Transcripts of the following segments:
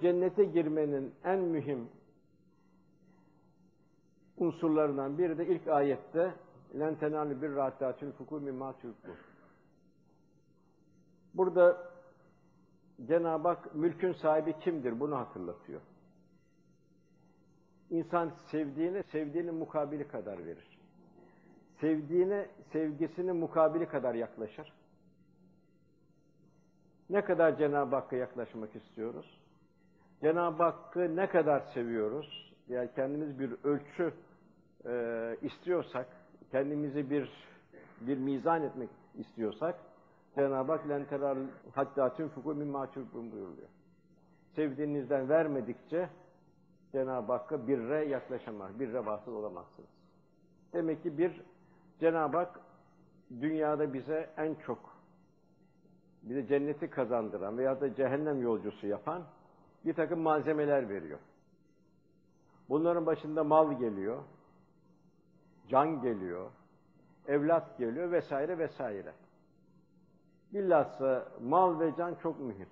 Cennete girmenin en mühim unsurlarından biri de ilk ayette لَنْ تَنَالُ bir حَتَّى تُنْفُقُوا مِمَّا تُحِبُّونَ Burada Cenab-ı Hak mülkün sahibi kimdir bunu hatırlatıyor. İnsan sevdiğine sevdiğinin mukabili kadar verir. Sevdiğine sevgisinin mukabili kadar yaklaşır. Ne kadar Cenab-ı Hakk'a yaklaşmak istiyoruz? Cenab-ı Hakk'ı ne kadar seviyoruz? Yani kendimiz bir ölçü e, istiyorsak, kendimizi bir bir mizan etmek istiyorsak, Cenab-ı Hak lenteral hatta tünfuku mimma buyuruyor. Sevdiğinizden vermedikçe Cenab-ı Hakk'a birre yaklaşamaz, birre vasıl olamazsınız. Demek ki bir Cenab-ı Hak dünyada bize en çok bize cenneti kazandıran veya da cehennem yolcusu yapan bir takım malzemeler veriyor. Bunların başında mal geliyor, can geliyor, evlat geliyor vesaire vesaire. Bilhassa mal ve can çok mühim.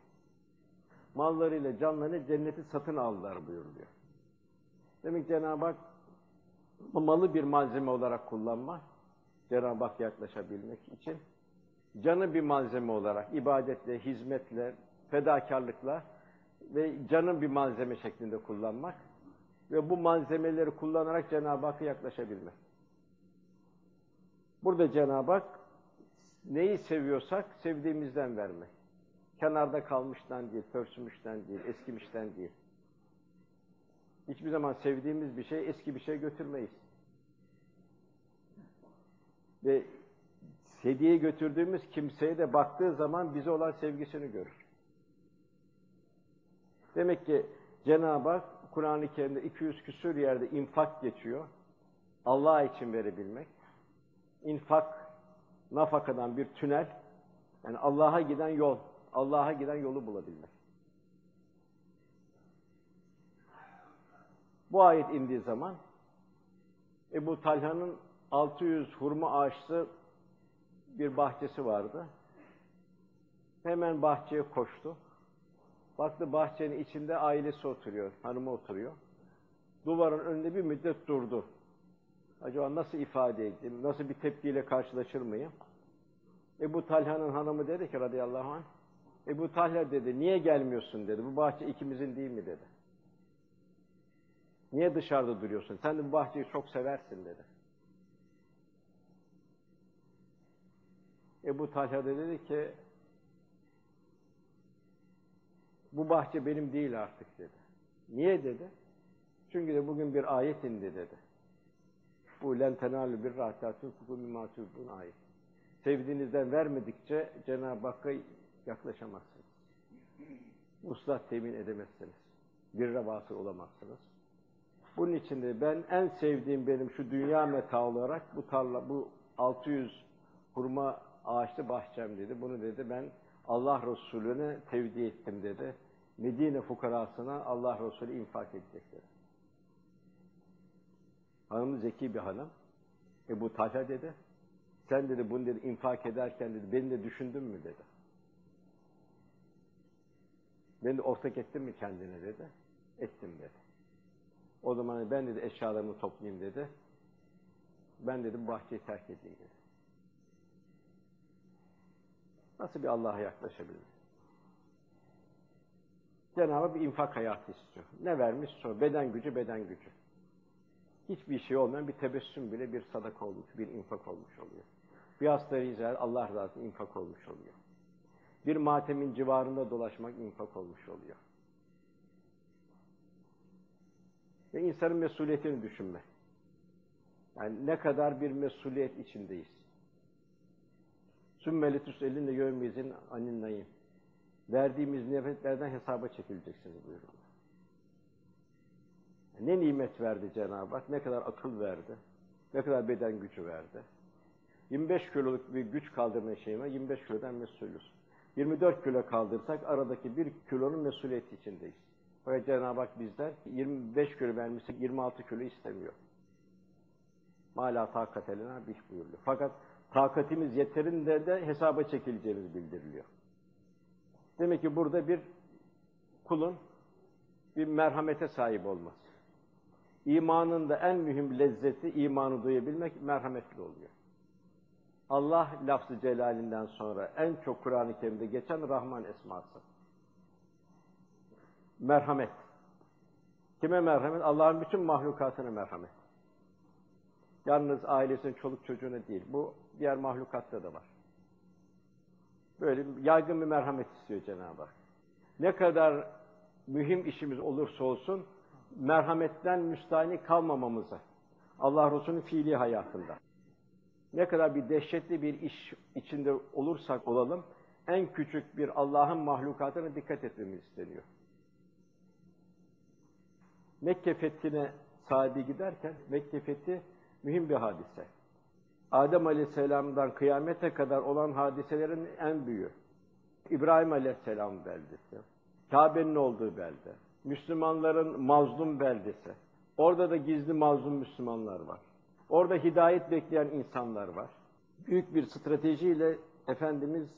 Mallarıyla canlarını cenneti satın aldılar buyuruluyor. Demek Cenab-ı Hak malı bir malzeme olarak kullanma, Cenab-ı Hak yaklaşabilmek için canı bir malzeme olarak ibadetle, hizmetle, fedakarlıkla ve canın bir malzeme şeklinde kullanmak ve bu malzemeleri kullanarak Cenab-ı Hakk'a yaklaşabilmek. Burada Cenab-ı Hak neyi seviyorsak sevdiğimizden vermek. Kenarda kalmıştan değil, pörsümüşten değil, eskimişten değil. Hiçbir zaman sevdiğimiz bir şey, eski bir şey götürmeyiz. Ve hediye götürdüğümüz kimseye de baktığı zaman bize olan sevgisini görür. Demek ki Cenab-ı Hak Kur'an-ı Kerim'de 200 küsur yerde infak geçiyor. Allah için verebilmek. İnfak, nafakadan bir tünel. Yani Allah'a giden yol, Allah'a giden yolu bulabilmek. Bu ayet indiği zaman Ebu Talha'nın 600 hurma ağaçlı bir bahçesi vardı. Hemen bahçeye koştu. Baktı bahçenin içinde ailesi oturuyor, hanımı oturuyor. Duvarın önünde bir müddet durdu. Acaba nasıl ifade edeyim, nasıl bir tepkiyle karşılaşır mıyım? Ebu Talha'nın hanımı dedi ki radıyallahu anh, Ebu Talha dedi, niye gelmiyorsun dedi, bu bahçe ikimizin değil mi dedi. Niye dışarıda duruyorsun, sen de bu bahçeyi çok seversin dedi. Ebu Talha dedi ki, bu bahçe benim değil artık dedi. Niye dedi? Çünkü de bugün bir ayet indi dedi. Bu len tenalu bir rahatlatun fuku mimatubun ayet. Sevdiğinizden vermedikçe Cenab-ı Hakk'a yaklaşamazsınız. Uslat temin edemezsiniz. Bir vasıl olamazsınız. Bunun için de ben en sevdiğim benim şu dünya meta olarak bu tarla, bu 600 hurma ağaçlı bahçem dedi. Bunu dedi ben Allah Resulüne tevdi ettim dedi. Medine fukarasına Allah Resulü infak edecek dedi. Hanım zeki bir hanım. Ebu Talha dedi. Sen dedi bunu dedi infak ederken dedi beni de düşündün mü dedi. Beni de ortak ettin mi kendine dedi. Ettim dedi. O zaman ben dedi eşyalarımı toplayayım dedi. Ben dedi bu bahçeyi terk edeyim dedi. Nasıl bir Allah'a yaklaşabilir? Cenab-ı bir infak hayatı istiyor. Ne vermiş? Sonra beden gücü, beden gücü. Hiçbir şey olmayan bir tebessüm bile bir sadaka olmuş, bir infak olmuş oluyor. Bir hasta rica Allah razı infak olmuş oluyor. Bir matemin civarında dolaşmak infak olmuş oluyor. Ve insanın mesuliyetini düşünme. Yani ne kadar bir mesuliyet içindeyiz. Sümmeli tüsellinle yövmizin aninnayim. Verdiğimiz nimetlerden hesaba çekileceksiniz buyuruyor. Ne nimet verdi Cenab-ı Hak, ne kadar akıl verdi, ne kadar beden gücü verdi. 25 kiloluk bir güç kaldırma şeyime 25 kilodan mesulüz. 24 kilo kaldırsak aradaki bir kilonun mesuliyeti içindeyiz. Fakat Cenab-ı Hak bizden 25 kilo vermişse 26 kilo istemiyor. Mala takat eline bir buyuruyor. Fakat takatimiz yeterinde de hesaba çekileceğimiz bildiriliyor. Demek ki burada bir kulun bir merhamete sahip olması. İmanın da en mühim lezzeti imanı duyabilmek merhametli oluyor. Allah lafzı celalinden sonra en çok Kur'an-ı Kerim'de geçen Rahman esması. Merhamet. Kime merhamet? Allah'ın bütün mahlukatına merhamet. Yalnız ailesinin çoluk çocuğuna değil. Bu diğer mahlukatta da var. Böyle yaygın bir merhamet istiyor Cenab-ı Hak. Ne kadar mühim işimiz olursa olsun merhametten müstahni kalmamamızı Allah Resulü'nün fiili hayatında. Ne kadar bir dehşetli bir iş içinde olursak olalım en küçük bir Allah'ın mahlukatına dikkat etmemiz isteniyor. Mekke fethine sahibi giderken Mekke fethi mühim bir hadise. Adem Aleyhisselam'dan kıyamete kadar olan hadiselerin en büyüğü. İbrahim Aleyhisselam beldesi. Kabe'nin olduğu belde. Müslümanların mazlum beldesi. Orada da gizli mazlum Müslümanlar var. Orada hidayet bekleyen insanlar var. Büyük bir stratejiyle Efendimiz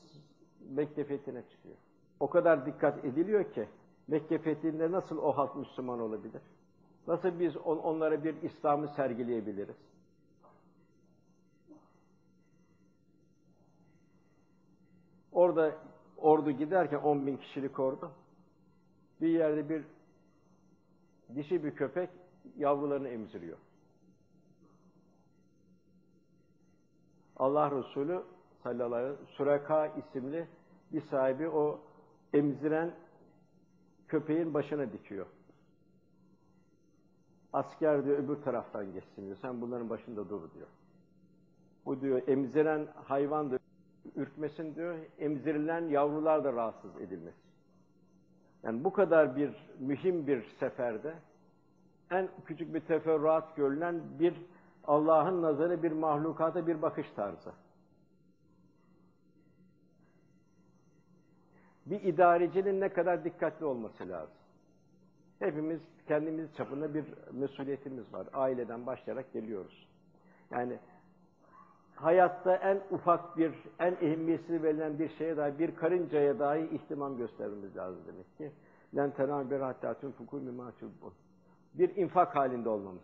Mekke fethine çıkıyor. O kadar dikkat ediliyor ki Mekke fethinde nasıl o halk Müslüman olabilir? Nasıl biz on, onlara bir İslam'ı sergileyebiliriz? Orada ordu giderken 10 bin kişilik ordu bir yerde bir dişi bir köpek yavrularını emziriyor. Allah Resulü sallallahu aleyhi ve sellem Suraka isimli bir sahibi o emziren köpeğin başına dikiyor. Asker diyor öbür taraftan geçsin diyor. Sen bunların başında dur diyor. Bu diyor emziren hayvan diyor ürkmesin diyor. Emzirilen yavrular da rahatsız edilmesin. Yani bu kadar bir mühim bir seferde en küçük bir teferruat görülen bir Allah'ın nazarı bir mahlukata bir bakış tarzı. Bir idarecinin ne kadar dikkatli olması lazım. Hepimiz kendimiz çapında bir mesuliyetimiz var. Aileden başlayarak geliyoruz. Yani hayatta en ufak bir, en ehemmiyetsiz verilen bir şeye dahi, bir karıncaya dahi ihtimam göstermemiz lazım demek ki. لَنْ تَنَا بِرَ حَتَّى تُنْفُكُوا مِمَا Bir infak halinde olmamız.